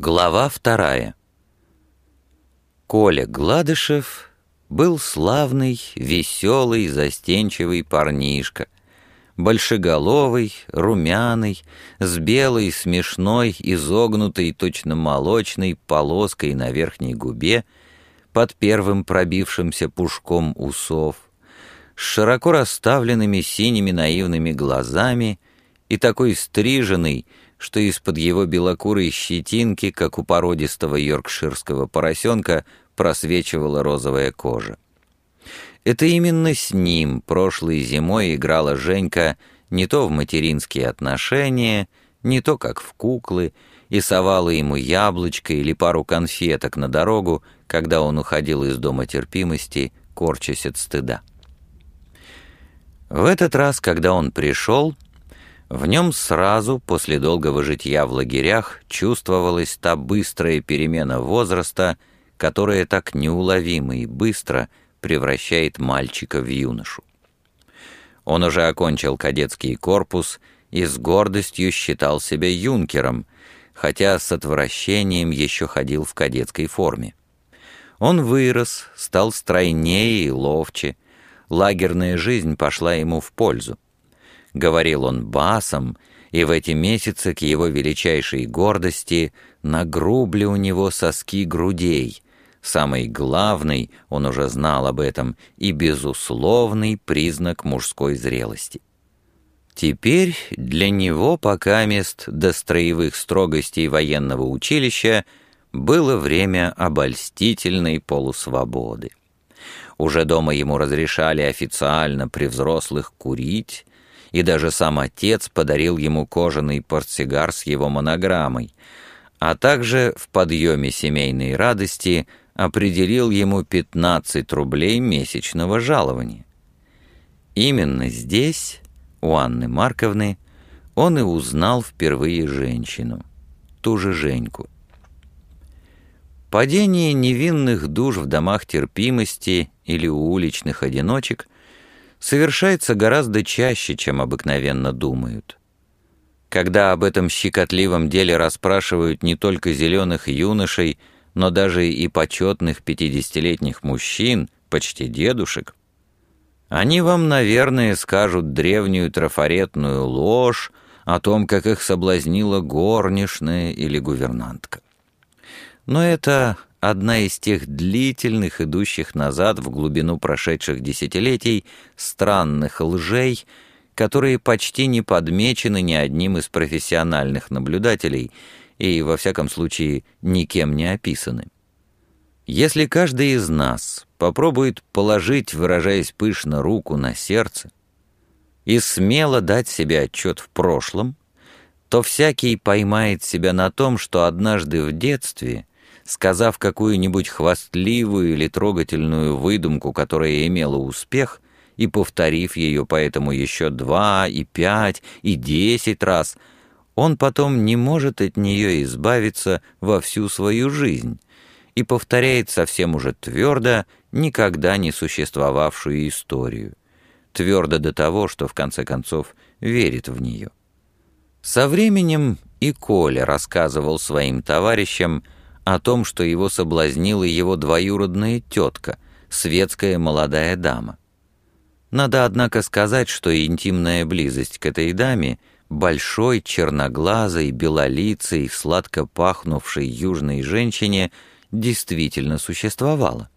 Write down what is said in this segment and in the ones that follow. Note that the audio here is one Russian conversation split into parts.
Глава вторая. Коля Гладышев был славный, веселый, застенчивый парнишка. Большеголовый, румяный, с белой, смешной, изогнутой, точно молочной полоской на верхней губе, под первым пробившимся пушком усов, с широко расставленными синими наивными глазами и такой стриженный, что из-под его белокурой щетинки, как у породистого йоркширского поросенка, просвечивала розовая кожа. Это именно с ним прошлой зимой играла Женька не то в материнские отношения, не то как в куклы, и совала ему яблочко или пару конфеток на дорогу, когда он уходил из дома терпимости, корчась от стыда. В этот раз, когда он пришел, в нем сразу, после долгого житья в лагерях, чувствовалась та быстрая перемена возраста, которая так неуловимо и быстро превращает мальчика в юношу. Он уже окончил кадетский корпус и с гордостью считал себя юнкером, хотя с отвращением еще ходил в кадетской форме. Он вырос, стал стройнее и ловче, лагерная жизнь пошла ему в пользу. — говорил он басом, и в эти месяцы к его величайшей гордости нагрубли у него соски грудей, самый главный, он уже знал об этом, и безусловный признак мужской зрелости. Теперь для него пока мест до строевых строгостей военного училища было время обольстительной полусвободы. Уже дома ему разрешали официально при взрослых курить, и даже сам отец подарил ему кожаный портсигар с его монограммой, а также в подъеме семейной радости определил ему 15 рублей месячного жалования. Именно здесь, у Анны Марковны, он и узнал впервые женщину, ту же Женьку. Падение невинных душ в домах терпимости или у уличных одиночек – совершается гораздо чаще, чем обыкновенно думают. Когда об этом щекотливом деле расспрашивают не только зеленых юношей, но даже и почетных пятидесятилетних мужчин, почти дедушек, они вам, наверное, скажут древнюю трафаретную ложь о том, как их соблазнила горничная или гувернантка. Но это одна из тех длительных, идущих назад в глубину прошедших десятилетий, странных лжей, которые почти не подмечены ни одним из профессиональных наблюдателей и, во всяком случае, никем не описаны. Если каждый из нас попробует положить, выражаясь пышно, руку на сердце и смело дать себе отчет в прошлом, то всякий поймает себя на том, что однажды в детстве сказав какую-нибудь хвастливую или трогательную выдумку, которая имела успех, и повторив ее поэтому еще два, и пять, и десять раз, он потом не может от нее избавиться во всю свою жизнь и повторяет совсем уже твердо никогда не существовавшую историю, твердо до того, что в конце концов верит в нее. Со временем и Коля рассказывал своим товарищам, о том, что его соблазнила его двоюродная тетка, светская молодая дама. Надо, однако, сказать, что интимная близость к этой даме, большой, черноглазой, белолицей, сладко пахнувшей южной женщине, действительно существовала.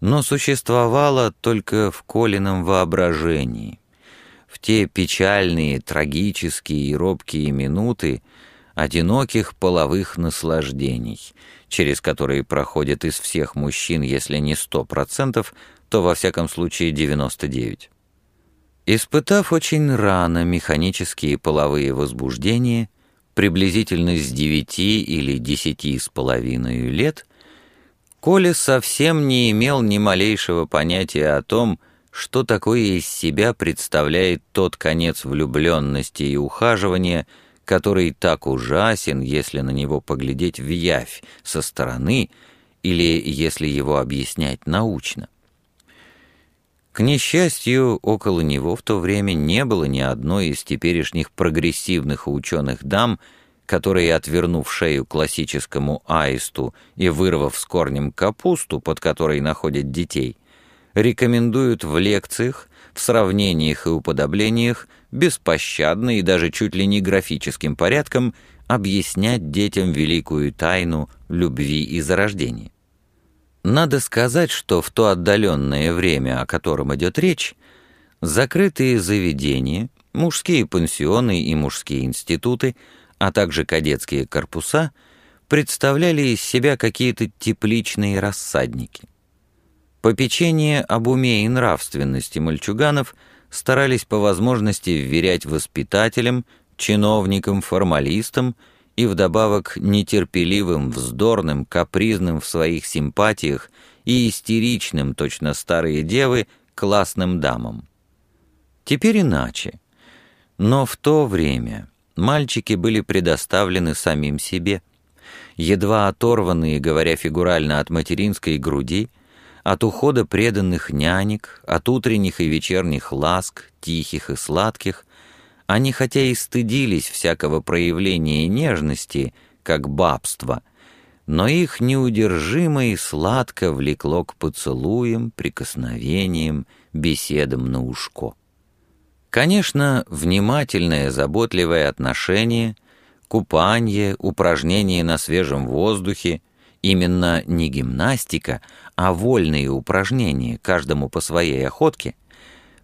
Но существовала только в Колином воображении. В те печальные, трагические и робкие минуты, одиноких половых наслаждений, через которые проходят из всех мужчин, если не сто процентов, то во всяком случае 99. Испытав очень рано механические половые возбуждения, приблизительно с 9 или 10 с половиной лет, Коля совсем не имел ни малейшего понятия о том, что такое из себя представляет тот конец влюбленности и ухаживания – который так ужасен, если на него поглядеть в явь со стороны или если его объяснять научно. К несчастью, около него в то время не было ни одной из теперешних прогрессивных ученых дам, которые, отвернув шею классическому аисту и вырвав с корнем капусту, под которой находят детей, рекомендуют в лекциях, в сравнениях и уподоблениях беспощадно и даже чуть ли не графическим порядком объяснять детям великую тайну любви и зарождения. Надо сказать, что в то отдаленное время, о котором идет речь, закрытые заведения, мужские пансионы и мужские институты, а также кадетские корпуса представляли из себя какие-то тепличные рассадники. Попечение об уме и нравственности мальчуганов старались по возможности вверять воспитателям, чиновникам, формалистам и вдобавок нетерпеливым, вздорным, капризным в своих симпатиях и истеричным, точно старые девы, классным дамам. Теперь иначе. Но в то время мальчики были предоставлены самим себе. Едва оторванные, говоря фигурально, от материнской груди, от ухода преданных нянек, от утренних и вечерних ласк, тихих и сладких, они хотя и стыдились всякого проявления нежности, как бабство, но их неудержимо и сладко влекло к поцелуям, прикосновениям, беседам на ушко. Конечно, внимательное, заботливое отношение, купание, упражнения на свежем воздухе, именно не гимнастика, а вольные упражнения, каждому по своей охотке,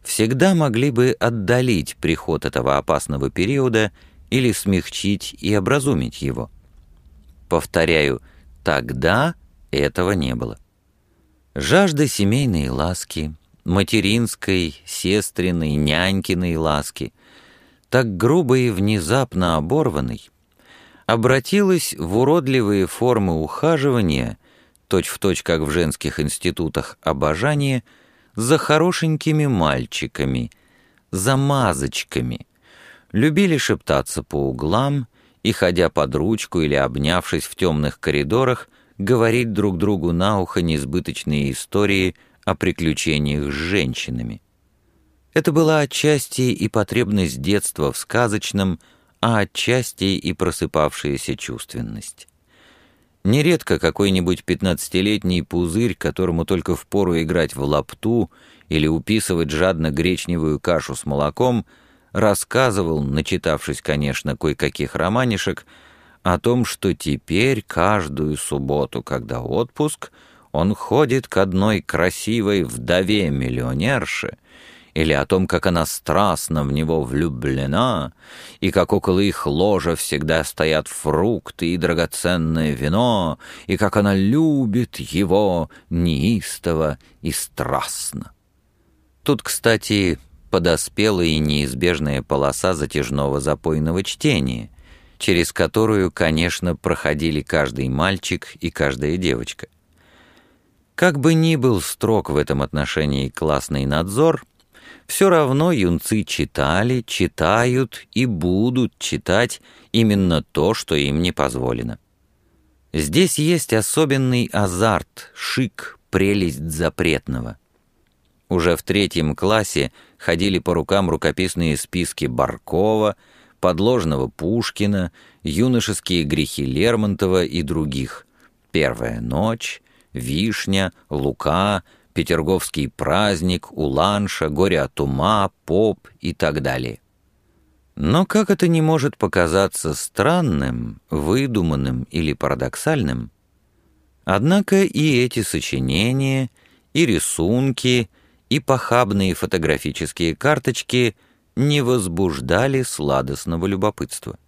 всегда могли бы отдалить приход этого опасного периода или смягчить и образумить его. Повторяю, тогда этого не было. Жажда семейной ласки, материнской, сестриной, нянькиной ласки, так грубо и внезапно оборванной, обратилась в уродливые формы ухаживания, точь-в-точь, точь, как в женских институтах обожания, за хорошенькими мальчиками, за мазочками, любили шептаться по углам и, ходя под ручку или обнявшись в темных коридорах, говорить друг другу на ухо несбыточные истории – о приключениях с женщинами. Это была отчасти и потребность детства в сказочном, а отчасти и просыпавшаяся чувственность. Нередко какой-нибудь пятнадцатилетний пузырь, которому только впору играть в лапту или уписывать жадно гречневую кашу с молоком, рассказывал, начитавшись, конечно, кое-каких романишек, о том, что теперь каждую субботу, когда отпуск — он ходит к одной красивой вдове-миллионерше, или о том, как она страстно в него влюблена, и как около их ложа всегда стоят фрукты и драгоценное вино, и как она любит его неистово и страстно. Тут, кстати, подоспела и неизбежная полоса затяжного запойного чтения, через которую, конечно, проходили каждый мальчик и каждая девочка — как бы ни был строг в этом отношении классный надзор, все равно юнцы читали, читают и будут читать именно то, что им не позволено. Здесь есть особенный азарт, шик, прелесть запретного. Уже в третьем классе ходили по рукам рукописные списки Баркова, подложного Пушкина, юношеские грехи Лермонтова и других. «Первая ночь», Вишня, Лука, Петерговский праздник, Уланша, Горе от ума, Поп и так далее. Но как это не может показаться странным, выдуманным или парадоксальным, однако и эти сочинения, и рисунки, и похабные фотографические карточки не возбуждали сладостного любопытства.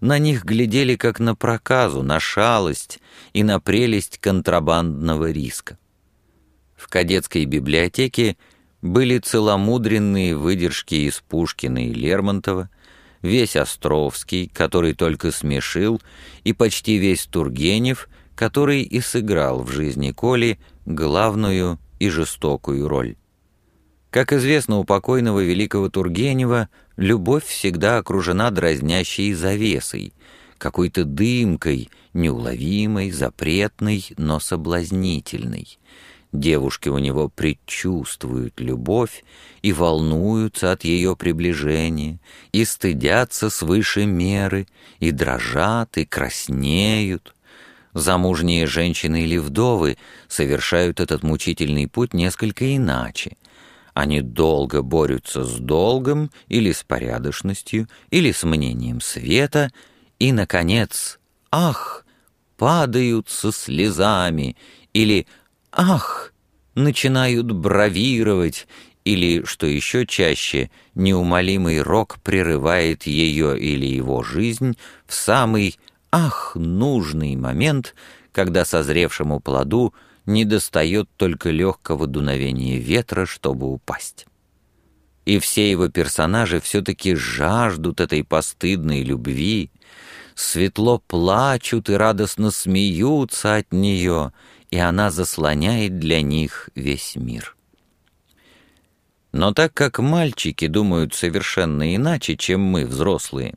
На них глядели как на проказу, на шалость и на прелесть контрабандного риска. В кадетской библиотеке были целомудренные выдержки из Пушкина и Лермонтова, весь Островский, который только смешил, и почти весь Тургенев, который и сыграл в жизни Коли главную и жестокую роль. Как известно, у покойного великого Тургенева любовь всегда окружена дразнящей завесой, какой-то дымкой, неуловимой, запретной, но соблазнительной. Девушки у него предчувствуют любовь и волнуются от ее приближения, и стыдятся свыше меры, и дрожат, и краснеют. Замужние женщины или вдовы совершают этот мучительный путь несколько иначе. Они долго борются с долгом или с порядочностью, или с мнением света, и, наконец, ах, падают со слезами, или ах, начинают бравировать, или, что еще чаще, неумолимый рок прерывает ее или его жизнь в самый ах, нужный момент, когда созревшему плоду недостает только легкого дуновения ветра, чтобы упасть. И все его персонажи все-таки жаждут этой постыдной любви, светло плачут и радостно смеются от нее, и она заслоняет для них весь мир. Но так как мальчики думают совершенно иначе, чем мы, взрослые,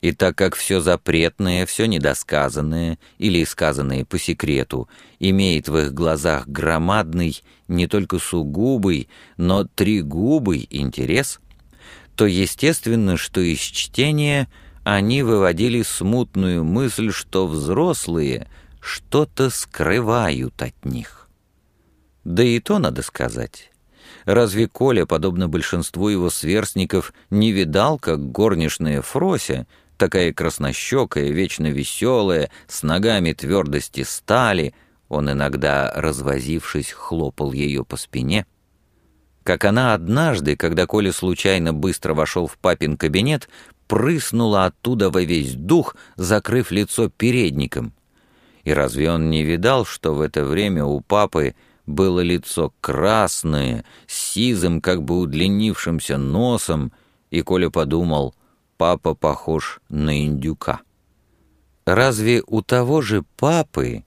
и так как все запретное, все недосказанное или сказанное по секрету имеет в их глазах громадный, не только сугубый, но тригубый интерес, то естественно, что из чтения они выводили смутную мысль, что взрослые что-то скрывают от них. Да и то надо сказать. Разве Коля, подобно большинству его сверстников, не видал, как горничная Фрося такая краснощекая, вечно веселая, с ногами твердости стали, он иногда, развозившись, хлопал ее по спине. Как она однажды, когда Коля случайно быстро вошел в папин кабинет, прыснула оттуда во весь дух, закрыв лицо передником. И разве он не видал, что в это время у папы было лицо красное, с сизым, как бы удлинившимся носом, и Коля подумал — папа похож на индюка. Разве у того же папы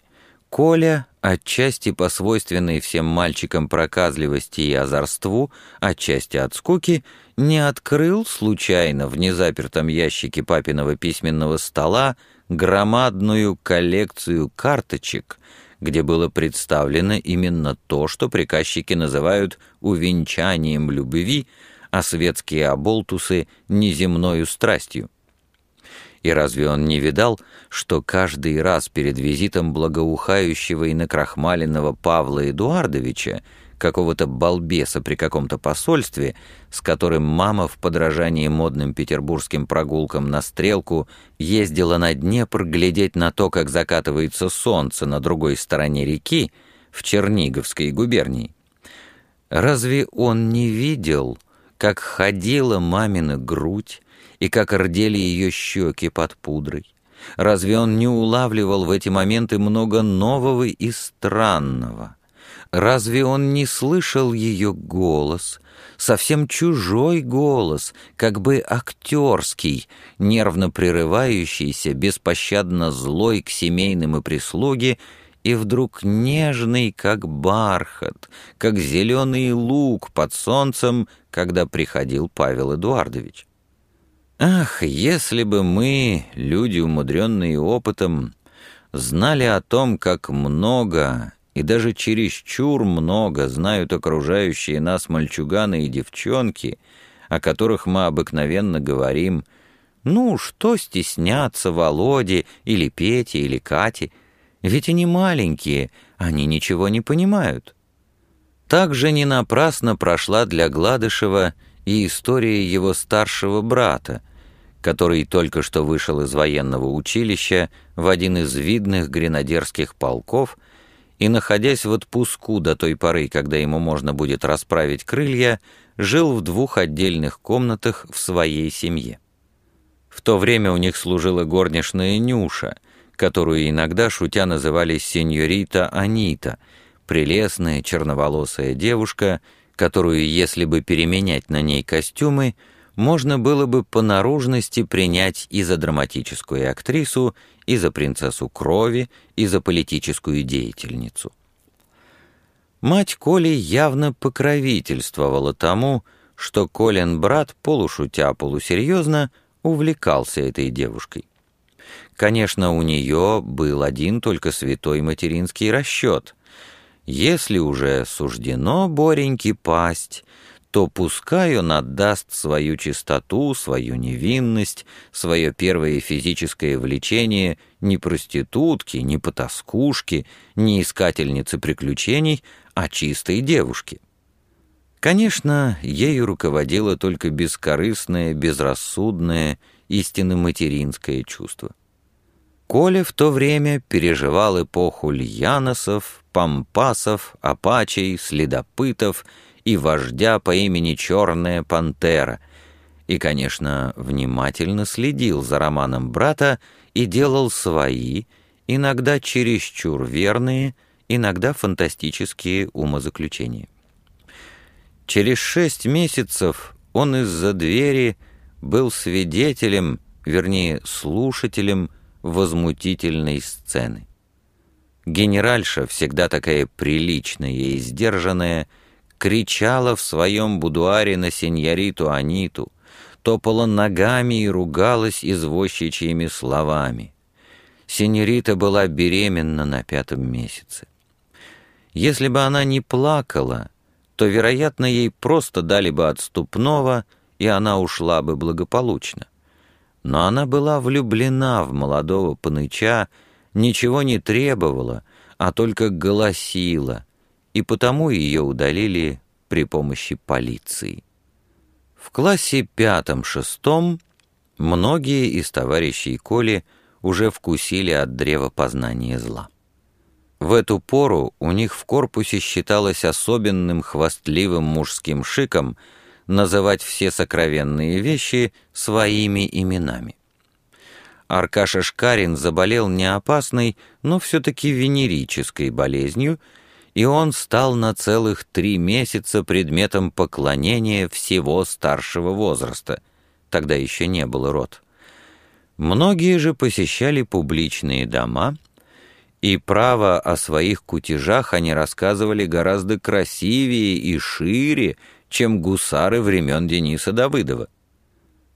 Коля, отчасти по свойственной всем мальчикам проказливости и озорству, отчасти от скуки, не открыл случайно в незапертом ящике папиного письменного стола громадную коллекцию карточек, где было представлено именно то, что приказчики называют «увенчанием любви», а светские оболтусы — неземною страстью. И разве он не видал, что каждый раз перед визитом благоухающего и накрахмаленного Павла Эдуардовича, какого-то балбеса при каком-то посольстве, с которым мама в подражании модным петербургским прогулкам на стрелку ездила на Днепр глядеть на то, как закатывается солнце на другой стороне реки, в Черниговской губернии. Разве он не видел, как ходила мамина грудь и как рдели ее щеки под пудрой. Разве он не улавливал в эти моменты много нового и странного? Разве он не слышал ее голос, совсем чужой голос, как бы актерский, нервно прерывающийся, беспощадно злой к семейным и прислуге, и вдруг нежный, как бархат, как зеленый лук под солнцем, когда приходил Павел Эдуардович. Ах, если бы мы, люди, умудренные опытом, знали о том, как много и даже чересчур много знают окружающие нас мальчуганы и девчонки, о которых мы обыкновенно говорим «Ну, что стесняться Володе или Пете или Кате?» Ведь они маленькие, они ничего не понимают. Так же не напрасно прошла для Гладышева и история его старшего брата, который только что вышел из военного училища в один из видных гренадерских полков и, находясь в отпуску до той поры, когда ему можно будет расправить крылья, жил в двух отдельных комнатах в своей семье. В то время у них служила горничная Нюша — которую иногда шутя называли сеньорита Анита, прелестная черноволосая девушка, которую, если бы переменять на ней костюмы, можно было бы по наружности принять и за драматическую актрису, и за принцессу крови, и за политическую деятельницу. Мать Коли явно покровительствовала тому, что Колин брат, полушутя полусерьезно, увлекался этой девушкой. Конечно, у нее был один только святой материнский расчет. Если уже суждено Бореньке пасть, то пускай он отдаст свою чистоту, свою невинность, свое первое физическое влечение не проститутке, не потаскушке, не искательнице приключений, а чистой девушке. Конечно, ею руководило только бескорыстное, безрассудное, истинно материнское чувство. Коля в то время переживал эпоху льяносов, пампасов, апачей, следопытов и вождя по имени Черная Пантера, и, конечно, внимательно следил за романом брата и делал свои, иногда чересчур верные, иногда фантастические умозаключения. Через шесть месяцев он из-за двери был свидетелем, вернее, слушателем, возмутительной сцены. Генеральша, всегда такая приличная и сдержанная, кричала в своем будуаре на сеньориту Аниту, топала ногами и ругалась извозчичьими словами. Сеньорита была беременна на пятом месяце. Если бы она не плакала, то, вероятно, ей просто дали бы отступного, и она ушла бы благополучно но она была влюблена в молодого паныча, ничего не требовала, а только голосила, и потому ее удалили при помощи полиции. В классе пятом-шестом многие из товарищей Коли уже вкусили от древа познания зла. В эту пору у них в корпусе считалось особенным хвастливым мужским шиком — называть все сокровенные вещи своими именами. Аркаша Шкарин заболел не опасной, но все-таки венерической болезнью, и он стал на целых три месяца предметом поклонения всего старшего возраста. Тогда еще не было род. Многие же посещали публичные дома, и право о своих кутежах они рассказывали гораздо красивее и шире, чем гусары времен Дениса Давыдова.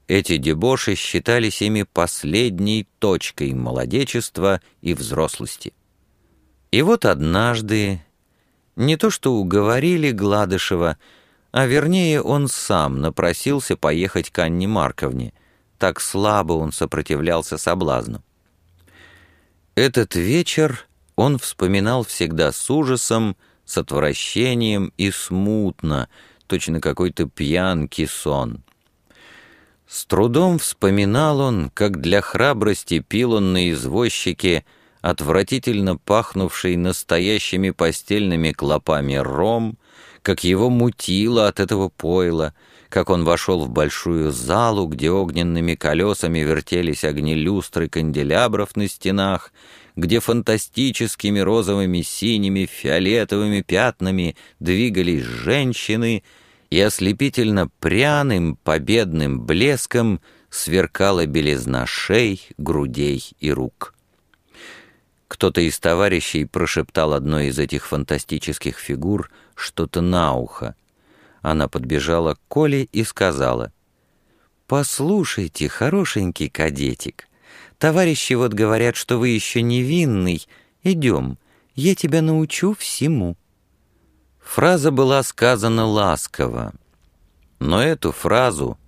Эти дебоши считались ими последней точкой молодечества и взрослости. И вот однажды, не то что уговорили Гладышева, а вернее он сам напросился поехать к Анне Марковне, так слабо он сопротивлялся соблазну. Этот вечер он вспоминал всегда с ужасом, с отвращением и смутно, точно какой-то пьянкий сон. С трудом вспоминал он, как для храбрости пил он на извозчике отвратительно пахнувший настоящими постельными клопами ром, как его мутило от этого пойла, как он вошел в большую залу, где огненными колесами вертелись огни люстры канделябров на стенах, где фантастическими розовыми, синими, фиолетовыми пятнами двигались женщины, и ослепительно пряным победным блеском сверкала белизна шей, грудей и рук. Кто-то из товарищей прошептал одной из этих фантастических фигур что-то на ухо. Она подбежала к Коле и сказала, «Послушайте, хорошенький кадетик, Товарищи вот говорят, что вы еще невинный. Идем, я тебя научу всему». Фраза была сказана ласково, но эту фразу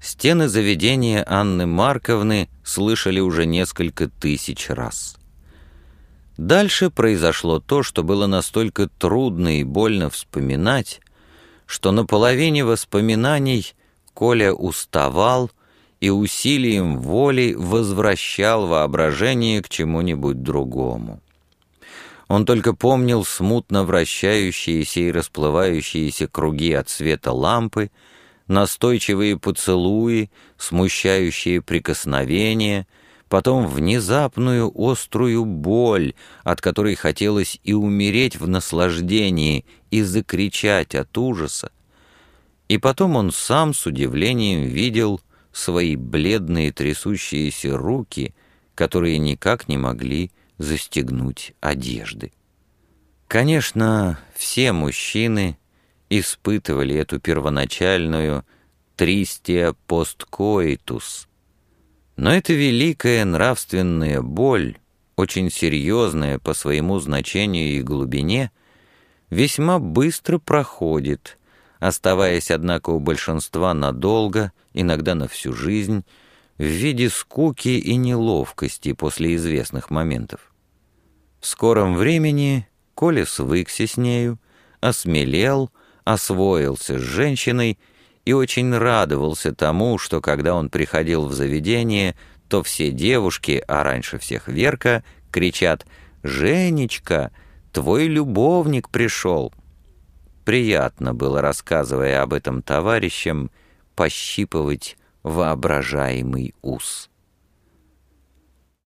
стены заведения Анны Марковны слышали уже несколько тысяч раз. Дальше произошло то, что было настолько трудно и больно вспоминать, что на половине воспоминаний Коля уставал, и усилием воли возвращал воображение к чему-нибудь другому. Он только помнил смутно вращающиеся и расплывающиеся круги от света лампы, настойчивые поцелуи, смущающие прикосновения, потом внезапную острую боль, от которой хотелось и умереть в наслаждении, и закричать от ужаса. И потом он сам с удивлением видел — свои бледные трясущиеся руки, которые никак не могли застегнуть одежды. Конечно, все мужчины испытывали эту первоначальную «тристия посткоитус», но эта великая нравственная боль, очень серьезная по своему значению и глубине, весьма быстро проходит, оставаясь, однако, у большинства надолго, иногда на всю жизнь, в виде скуки и неловкости после известных моментов. В скором времени Коля свыкся с нею, осмелел, освоился с женщиной и очень радовался тому, что когда он приходил в заведение, то все девушки, а раньше всех Верка, кричат «Женечка, твой любовник пришел!» Приятно было, рассказывая об этом товарищам, пощипывать воображаемый ус.